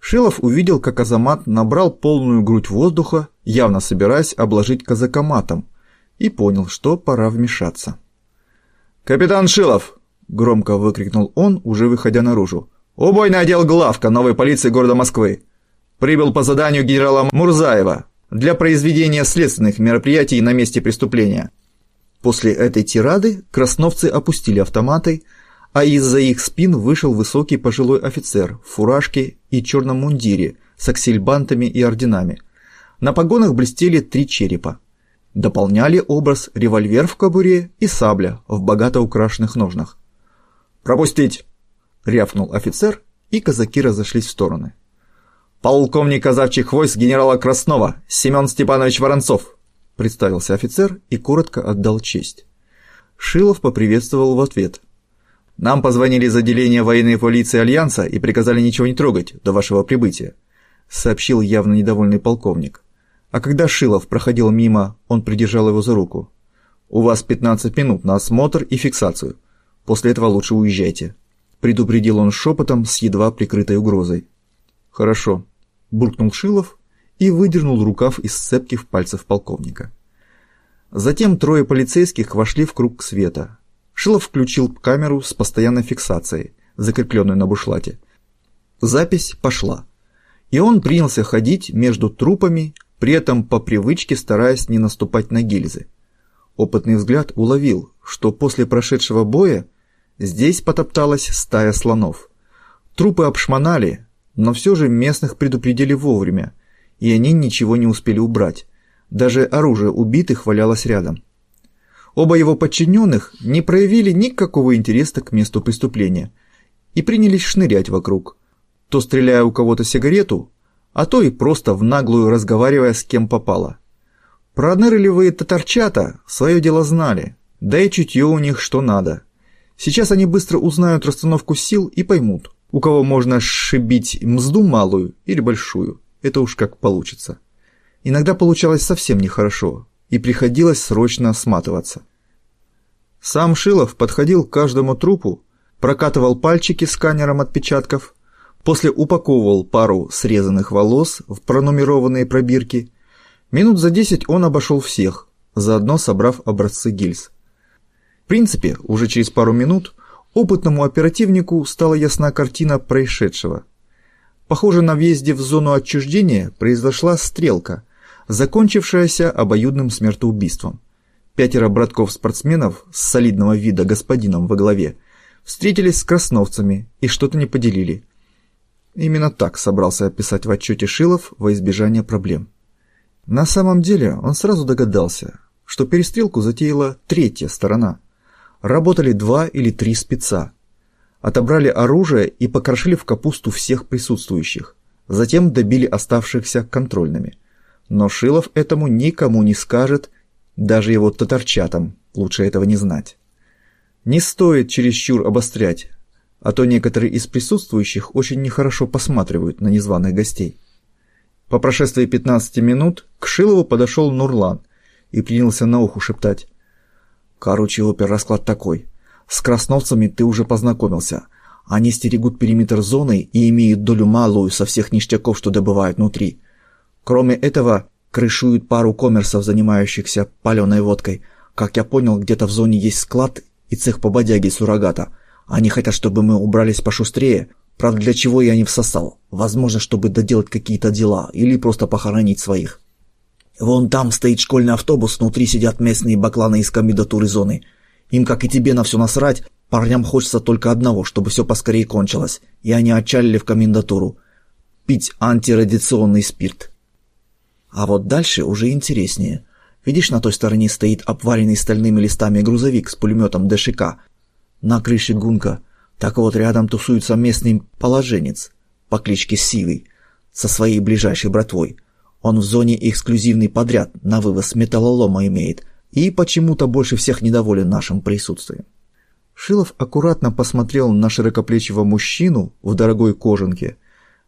Шилов увидел, как Азамат набрал полную грудь воздуха, явно собираясь обложить казака матом, и понял, что пора вмешаться. «Капитан Шилов!» – громко выкрикнул он, уже выходя наружу. «Убойный отдел главка новой полиции города Москвы. Прибыл по заданию генерала Мурзаева для произведения следственных мероприятий на месте преступления». После этой тирады красновцы опустили автоматы, а из-за их спин вышел высокий пожилой офицер в фуражке и черном мундире с аксельбантами и орденами. На погонах блестели три черепа. Дополняли образ револьвер в кобуре и сабля в богато украшенных ножнах. «Пропустить!» — рявкнул офицер, и казаки разошлись в стороны. «Полковник казачьих войск генерала Краснова, Семен Степанович Воронцов!» — представился офицер и коротко отдал честь. Шилов поприветствовал в ответ. «Нам позвонили из отделения военной полиции Альянса и приказали ничего не трогать до вашего прибытия», — сообщил явно недовольный полковник. А когда Шилов проходил мимо, он придержал его за руку. «У вас 15 минут на осмотр и фиксацию. После этого лучше уезжайте», — предупредил он шепотом с едва прикрытой угрозой. «Хорошо», — буркнул Шилов и выдернул рукав из сцепки в пальцев полковника. Затем трое полицейских вошли в круг света. Шилов включил камеру с постоянной фиксацией, закрепленную на бушлате. Запись пошла. И он принялся ходить между трупами, при этом по привычке стараясь не наступать на гильзы. Опытный взгляд уловил, что после прошедшего боя здесь потопталась стая слонов. Трупы обшмонали, но все же местных предупредили вовремя, и они ничего не успели убрать. Даже оружие убитых валялось рядом. Оба его подчиненных не проявили никакого интереса к месту преступления и принялись шнырять вокруг, то стреляя у кого-то сигарету, а то и просто в наглую разговаривая с кем попало. Пронырливые татарчата свое дело знали, да и чутье у них что надо. Сейчас они быстро узнают расстановку сил и поймут, у кого можно сшибить мзду малую или большую. Это уж как получится. Иногда получалось совсем нехорошо, и приходилось срочно сматываться. Сам Шилов подходил к каждому трупу, прокатывал пальчики сканером отпечатков, После упаковывал пару срезанных волос в пронумерованные пробирки. Минут за десять он обошел всех, заодно собрав образцы гильз. В принципе, уже через пару минут опытному оперативнику стала ясна картина происшедшего. Похоже, на въезде в зону отчуждения произошла стрелка, закончившаяся обоюдным смертоубийством. Пятеро братков-спортсменов с солидного вида господином во главе встретились с красновцами и что-то не поделили. Именно так собрался описать в отчете Шилов во избежание проблем. На самом деле он сразу догадался, что перестрелку затеяла третья сторона. Работали два или три спеца. Отобрали оружие и покрошили в капусту всех присутствующих. Затем добили оставшихся контрольными. Но Шилов этому никому не скажет, даже его татарчатам лучше этого не знать. Не стоит чересчур обострять, а то некоторые из присутствующих очень нехорошо посматривают на незваных гостей. По прошествии 15 минут к Шилову подошел Нурлан и принялся на уху шептать. «Короче, опер, расклад такой. С красновцами ты уже познакомился. Они стерегут периметр зоны и имеют долю малую со всех ништяков, что добывают внутри. Кроме этого, крышуют пару коммерсов, занимающихся паленой водкой. Как я понял, где-то в зоне есть склад и цех по бодяге суррогата. Они хотят, чтобы мы убрались пошустрее. Правда, для чего я не всосал? Возможно, чтобы доделать какие-то дела или просто похоронить своих. Вон там стоит школьный автобус, внутри сидят местные бакланы из комендатуры зоны. Им, как и тебе, на все насрать. Парням хочется только одного, чтобы все поскорее кончилось. И они отчалили в комендатуру. Пить антирадиационный спирт. А вот дальше уже интереснее. Видишь, на той стороне стоит обваренный стальными листами грузовик с пулеметом ДШК на крыше гунка. Так вот рядом тусуется местный положенец по кличке Сивый со своей ближайшей братвой. Он в зоне эксклюзивный подряд на вывоз металлолома имеет и почему-то больше всех недоволен нашим присутствием. Шилов аккуратно посмотрел на широкоплечего мужчину в дорогой кожанке,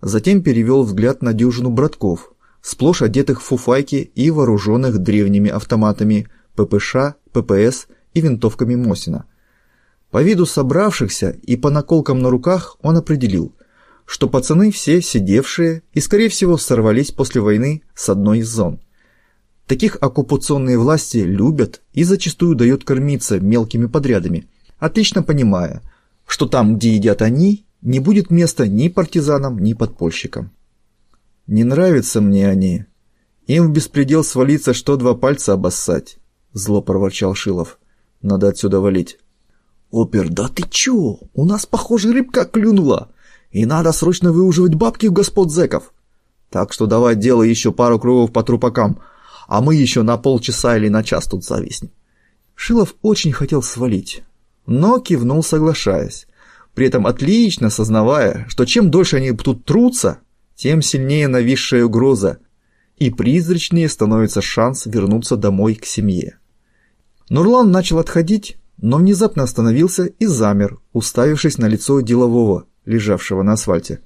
затем перевел взгляд на дюжину братков, сплошь одетых в фуфайки и вооруженных древними автоматами ППШ, ППС и винтовками Мосина. По виду собравшихся и по наколкам на руках он определил, что пацаны все сидевшие и, скорее всего, сорвались после войны с одной из зон. Таких оккупационные власти любят и зачастую дают кормиться мелкими подрядами, отлично понимая, что там, где едят они, не будет места ни партизанам, ни подпольщикам. «Не нравятся мне они. Им в беспредел свалиться, что два пальца обоссать», — зло проворчал Шилов. «Надо отсюда валить». «Опер, да ты чё? У нас, похоже, рыбка клюнула, и надо срочно выуживать бабки у господ зэков. Так что давай делай еще пару кругов по трупакам, а мы еще на полчаса или на час тут зависнем». Шилов очень хотел свалить, но кивнул, соглашаясь, при этом отлично сознавая, что чем дольше они тут трутся, тем сильнее нависшая угроза, и призрачнее становится шанс вернуться домой к семье. Нурлан начал отходить, но внезапно остановился и замер, уставившись на лицо делового, лежавшего на асфальте.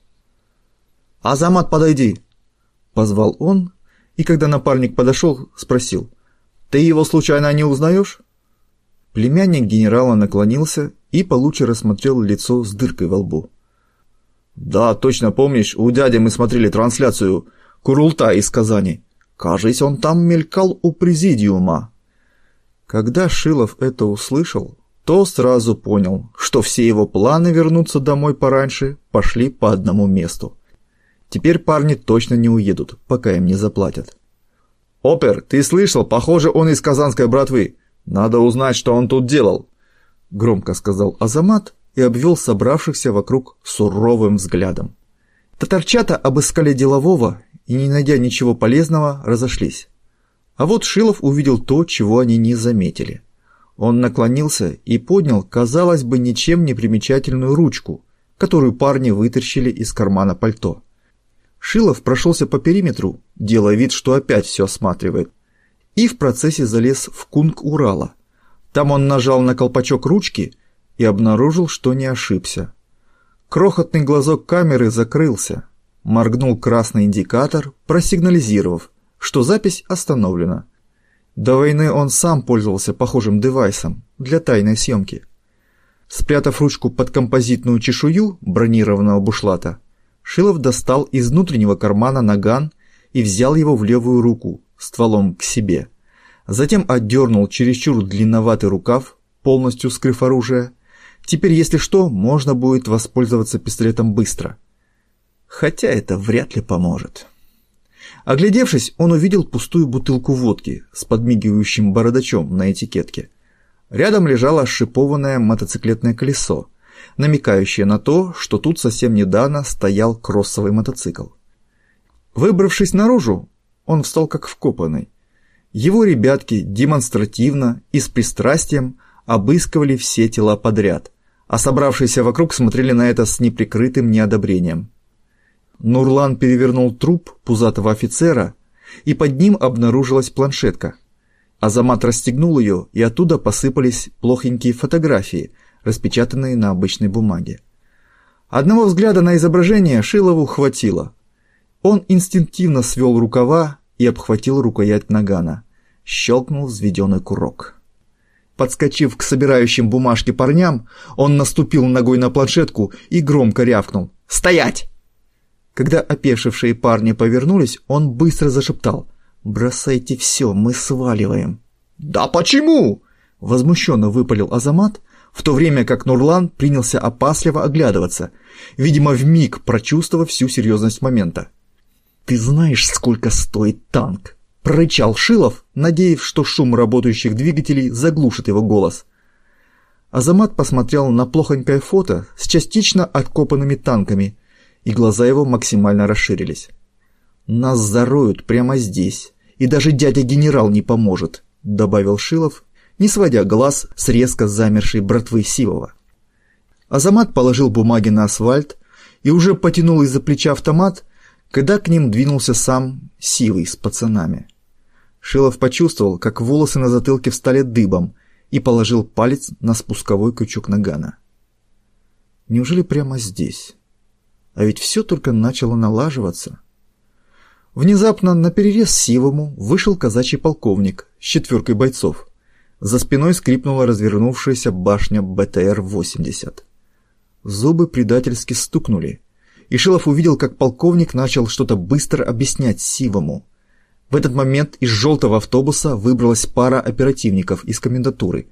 «Азамат, подойди!» — позвал он, и когда напарник подошел, спросил. «Ты его случайно не узнаешь?» Племянник генерала наклонился и получше рассмотрел лицо с дыркой во лбу. «Да, точно помнишь, у дяди мы смотрели трансляцию Курулта из Казани. Кажется, он там мелькал у президиума». Когда Шилов это услышал, то сразу понял, что все его планы вернуться домой пораньше пошли по одному месту. Теперь парни точно не уедут, пока им не заплатят. «Опер, ты слышал? Похоже, он из казанской братвы. Надо узнать, что он тут делал», — громко сказал Азамат и обвел собравшихся вокруг суровым взглядом. Татарчата обыскали делового и, не найдя ничего полезного, разошлись. А вот Шилов увидел то, чего они не заметили. Он наклонился и поднял, казалось бы, ничем не примечательную ручку, которую парни вытащили из кармана пальто. Шилов прошелся по периметру, делая вид, что опять все осматривает, и в процессе залез в кунг Урала. Там он нажал на колпачок ручки и обнаружил, что не ошибся. Крохотный глазок камеры закрылся. Моргнул красный индикатор, просигнализировав, что запись остановлена. До войны он сам пользовался похожим девайсом для тайной съемки. Спрятав ручку под композитную чешую бронированного бушлата, Шилов достал из внутреннего кармана наган и взял его в левую руку, стволом к себе. Затем отдернул чересчур длинноватый рукав, полностью скрыв оружие. Теперь, если что, можно будет воспользоваться пистолетом быстро. Хотя это вряд ли поможет. Оглядевшись, он увидел пустую бутылку водки с подмигивающим бородачом на этикетке. Рядом лежало шипованное мотоциклетное колесо, намекающее на то, что тут совсем недавно стоял кроссовый мотоцикл. Выбравшись наружу, он встал как вкопанный. Его ребятки демонстративно и с пристрастием обыскивали все тела подряд, а собравшиеся вокруг смотрели на это с неприкрытым неодобрением. Нурлан перевернул труп пузатого офицера, и под ним обнаружилась планшетка. Азамат расстегнул ее, и оттуда посыпались плохенькие фотографии, распечатанные на обычной бумаге. Одного взгляда на изображение Шилову хватило. Он инстинктивно свел рукава и обхватил рукоять нагана. Щелкнул взведенный курок. Подскочив к собирающим бумажки парням, он наступил ногой на планшетку и громко рявкнул. «Стоять!» Когда опешившие парни повернулись, он быстро зашептал. «Бросайте все, мы сваливаем». «Да почему?» – возмущенно выпалил Азамат, в то время как Нурлан принялся опасливо оглядываться, видимо, вмиг прочувствовав всю серьезность момента. «Ты знаешь, сколько стоит танк?» – прорычал Шилов, надеясь, что шум работающих двигателей заглушит его голос. Азамат посмотрел на плохонькое фото с частично откопанными танками, и глаза его максимально расширились. «Нас зароют прямо здесь, и даже дядя-генерал не поможет», – добавил Шилов, не сводя глаз с резко замершей братвы Сивова. Азамат положил бумаги на асфальт и уже потянул из-за плеча автомат, когда к ним двинулся сам Сивый с пацанами. Шилов почувствовал, как волосы на затылке встали дыбом и положил палец на спусковой крючок нагана. Неужели прямо здесь? А ведь все только начало налаживаться. Внезапно на перерез Сивому вышел казачий полковник с четверкой бойцов. За спиной скрипнула развернувшаяся башня БТР-80. Зубы предательски стукнули, и Шилов увидел, как полковник начал что-то быстро объяснять Сивому. В этот момент из желтого автобуса выбралась пара оперативников из комендатуры,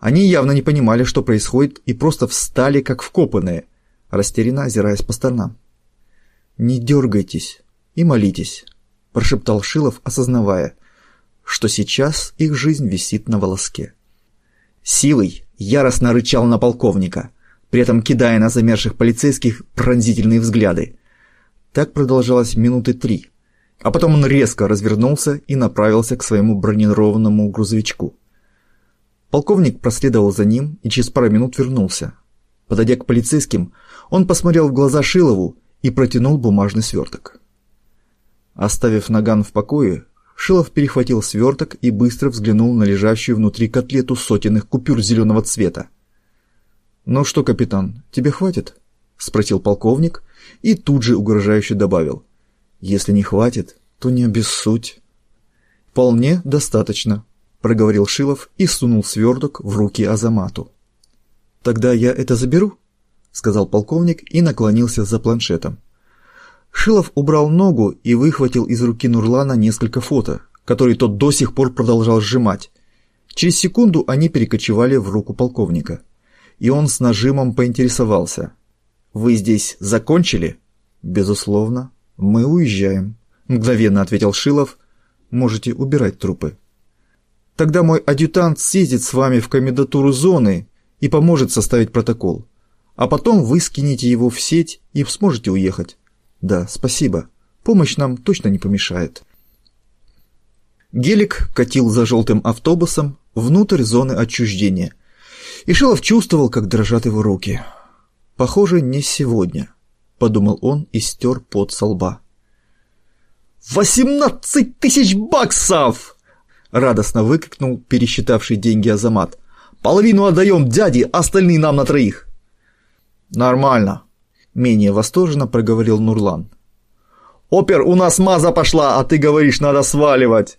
Они явно не понимали, что происходит, и просто встали как вкопанные, растерянно озираясь по сторонам. «Не дергайтесь и молитесь», – прошептал Шилов, осознавая, что сейчас их жизнь висит на волоске. Силой яростно рычал на полковника, при этом кидая на замерших полицейских пронзительные взгляды. Так продолжалось минуты три, а потом он резко развернулся и направился к своему бронированному грузовичку. Полковник проследовал за ним и через пару минут вернулся. Подойдя к полицейским, он посмотрел в глаза Шилову и протянул бумажный сверток. Оставив наган в покое, Шилов перехватил сверток и быстро взглянул на лежащую внутри котлету сотенных купюр зеленого цвета. «Ну что, капитан, тебе хватит?» — спросил полковник и тут же угрожающе добавил. «Если не хватит, то не обессудь». «Вполне достаточно», — проговорил Шилов и сунул сверток в руки Азамату. «Тогда я это заберу?» — сказал полковник и наклонился за планшетом. Шилов убрал ногу и выхватил из руки Нурлана несколько фото, которые тот до сих пор продолжал сжимать. Через секунду они перекочевали в руку полковника. И он с нажимом поинтересовался. «Вы здесь закончили?» «Безусловно. Мы уезжаем», — мгновенно ответил Шилов. «Можете убирать трупы». «Тогда мой адъютант съездит с вами в комендатуру зоны и поможет составить протокол. А потом вы скинете его в сеть и сможете уехать. Да, спасибо. Помощь нам точно не помешает. Гелик катил за желтым автобусом внутрь зоны отчуждения. И Шилов чувствовал, как дрожат его руки. «Похоже, не сегодня», — подумал он и стер пот со лба. «Восемнадцать тысяч баксов!» — радостно выкрикнул пересчитавший деньги Азамат. «Половину отдаем дяде, остальные нам на троих!» «Нормально», Менее восторженно проговорил Нурлан. «Опер, у нас маза пошла, а ты говоришь, надо сваливать!»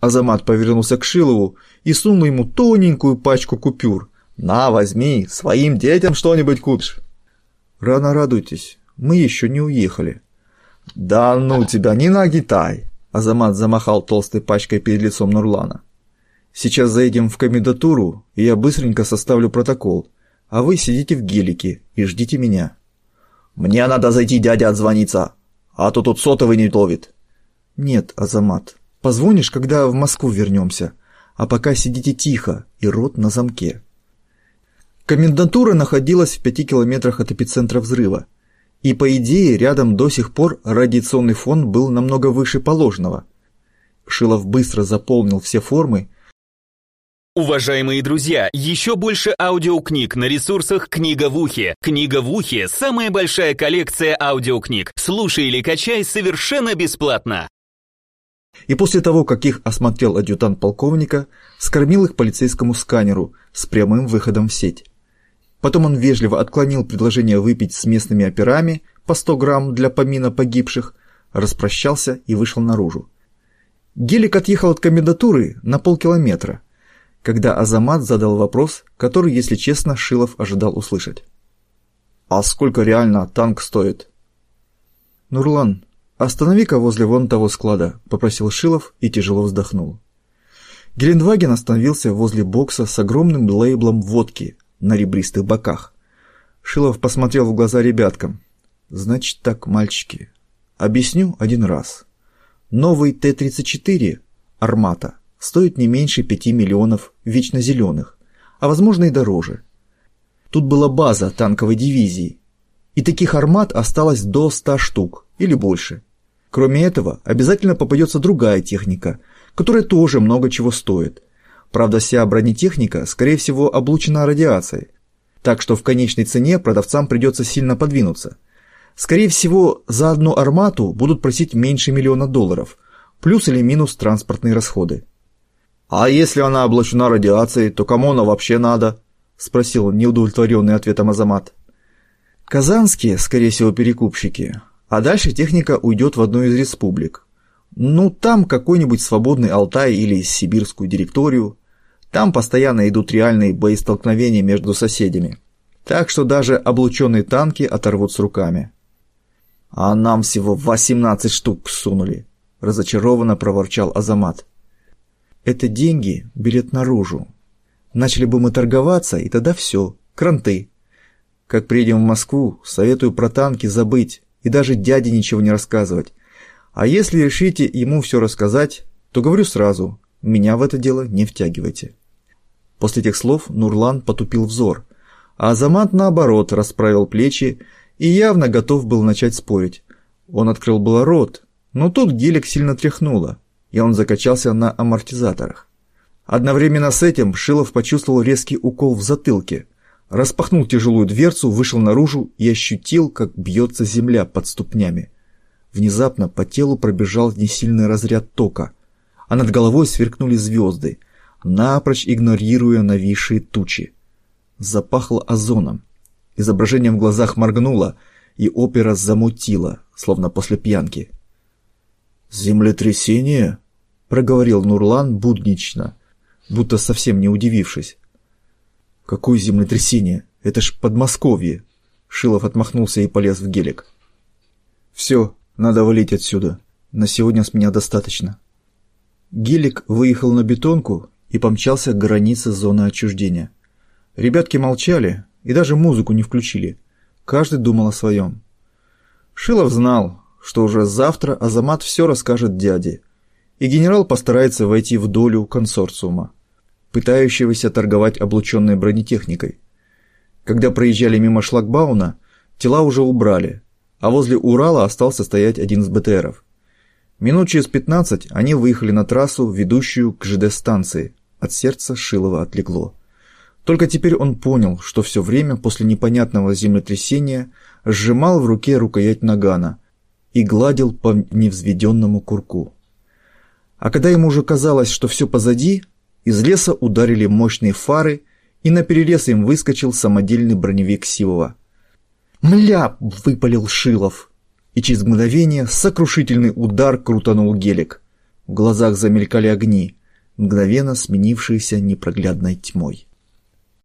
Азамат повернулся к Шилову и сунул ему тоненькую пачку купюр. «На, возьми, своим детям что-нибудь купишь». «Рано радуйтесь, мы еще не уехали». «Да ну тебя, не нагитай!» Азамат замахал толстой пачкой перед лицом Нурлана. «Сейчас заедем в комендатуру, и я быстренько составлю протокол, а вы сидите в гелике и ждите меня». Мне надо зайти дядя отзвониться, а то тут сотовый не ловит. Нет, Азамат, позвонишь, когда в Москву вернемся, а пока сидите тихо и рот на замке. Комендатура находилась в пяти километрах от эпицентра взрыва, и по идее рядом до сих пор радиационный фон был намного выше положенного. Шилов быстро заполнил все формы Уважаемые друзья, еще больше аудиокниг на ресурсах «Книга в ухе». «Книга в ухе» — самая большая коллекция аудиокниг. Слушай или качай совершенно бесплатно. И после того, как их осмотрел адъютант полковника, скормил их полицейскому сканеру с прямым выходом в сеть. Потом он вежливо отклонил предложение выпить с местными операми по 100 грамм для помина погибших, распрощался и вышел наружу. Гелик отъехал от комендатуры на полкилометра, когда Азамат задал вопрос, который, если честно, Шилов ожидал услышать. «А сколько реально танк стоит?» «Нурлан, останови-ка возле вон того склада», — попросил Шилов и тяжело вздохнул. Гелендваген остановился возле бокса с огромным лейблом водки на ребристых боках. Шилов посмотрел в глаза ребяткам. «Значит так, мальчики. Объясню один раз. Новый Т-34 «Армата» стоит не меньше 5 миллионов вечно зеленых, а возможно и дороже. Тут была база танковой дивизии, и таких армат осталось до 100 штук или больше. Кроме этого, обязательно попадется другая техника, которая тоже много чего стоит. Правда, вся бронетехника, скорее всего, облучена радиацией, так что в конечной цене продавцам придется сильно подвинуться. Скорее всего, за одну армату будут просить меньше миллиона долларов, плюс или минус транспортные расходы. «А если она облачена радиацией, то кому она вообще надо?» — спросил неудовлетворенный ответом Азамат. «Казанские, скорее всего, перекупщики. А дальше техника уйдет в одну из республик. Ну, там какой-нибудь свободный Алтай или сибирскую директорию. Там постоянно идут реальные боестолкновения между соседями. Так что даже облученные танки оторвут с руками». «А нам всего 18 штук сунули», — разочарованно проворчал Азамат. Это деньги, билет наружу. Начали бы мы торговаться, и тогда все, кранты. Как приедем в Москву, советую про танки забыть и даже дяде ничего не рассказывать. А если решите ему все рассказать, то говорю сразу, меня в это дело не втягивайте. После этих слов Нурлан потупил взор, а Азамат, наоборот, расправил плечи и явно готов был начать спорить. Он открыл было рот, но тут гелик сильно тряхнуло, и он закачался на амортизаторах. Одновременно с этим Шилов почувствовал резкий укол в затылке, распахнул тяжелую дверцу, вышел наружу и ощутил, как бьется земля под ступнями. Внезапно по телу пробежал несильный разряд тока, а над головой сверкнули звезды, напрочь игнорируя нависшие тучи. Запахло озоном. Изображение в глазах моргнуло, и опера замутила, словно после пьянки. «Землетрясение?» — проговорил Нурлан буднично, будто совсем не удивившись. «Какое землетрясение? Это ж Подмосковье!» Шилов отмахнулся и полез в гелик. «Все, надо валить отсюда. На сегодня с меня достаточно». Гелик выехал на бетонку и помчался к границе зоны отчуждения. Ребятки молчали и даже музыку не включили. Каждый думал о своем. Шилов знал, что уже завтра Азамат все расскажет дяде, и генерал постарается войти в долю консорциума, пытающегося торговать облученной бронетехникой. Когда проезжали мимо шлагбауна, тела уже убрали, а возле Урала остался стоять один из БТРов. Минут через 15 они выехали на трассу, ведущую к ЖД-станции. От сердца Шилова отлегло. Только теперь он понял, что все время после непонятного землетрясения сжимал в руке рукоять нагана и гладил по невзведенному курку. А когда ему уже казалось, что все позади, из леса ударили мощные фары, и на перерез им выскочил самодельный броневик Сивова. «Мля!» — выпалил Шилов. И через мгновение сокрушительный удар крутанул гелик. В глазах замелькали огни, мгновенно сменившиеся непроглядной тьмой.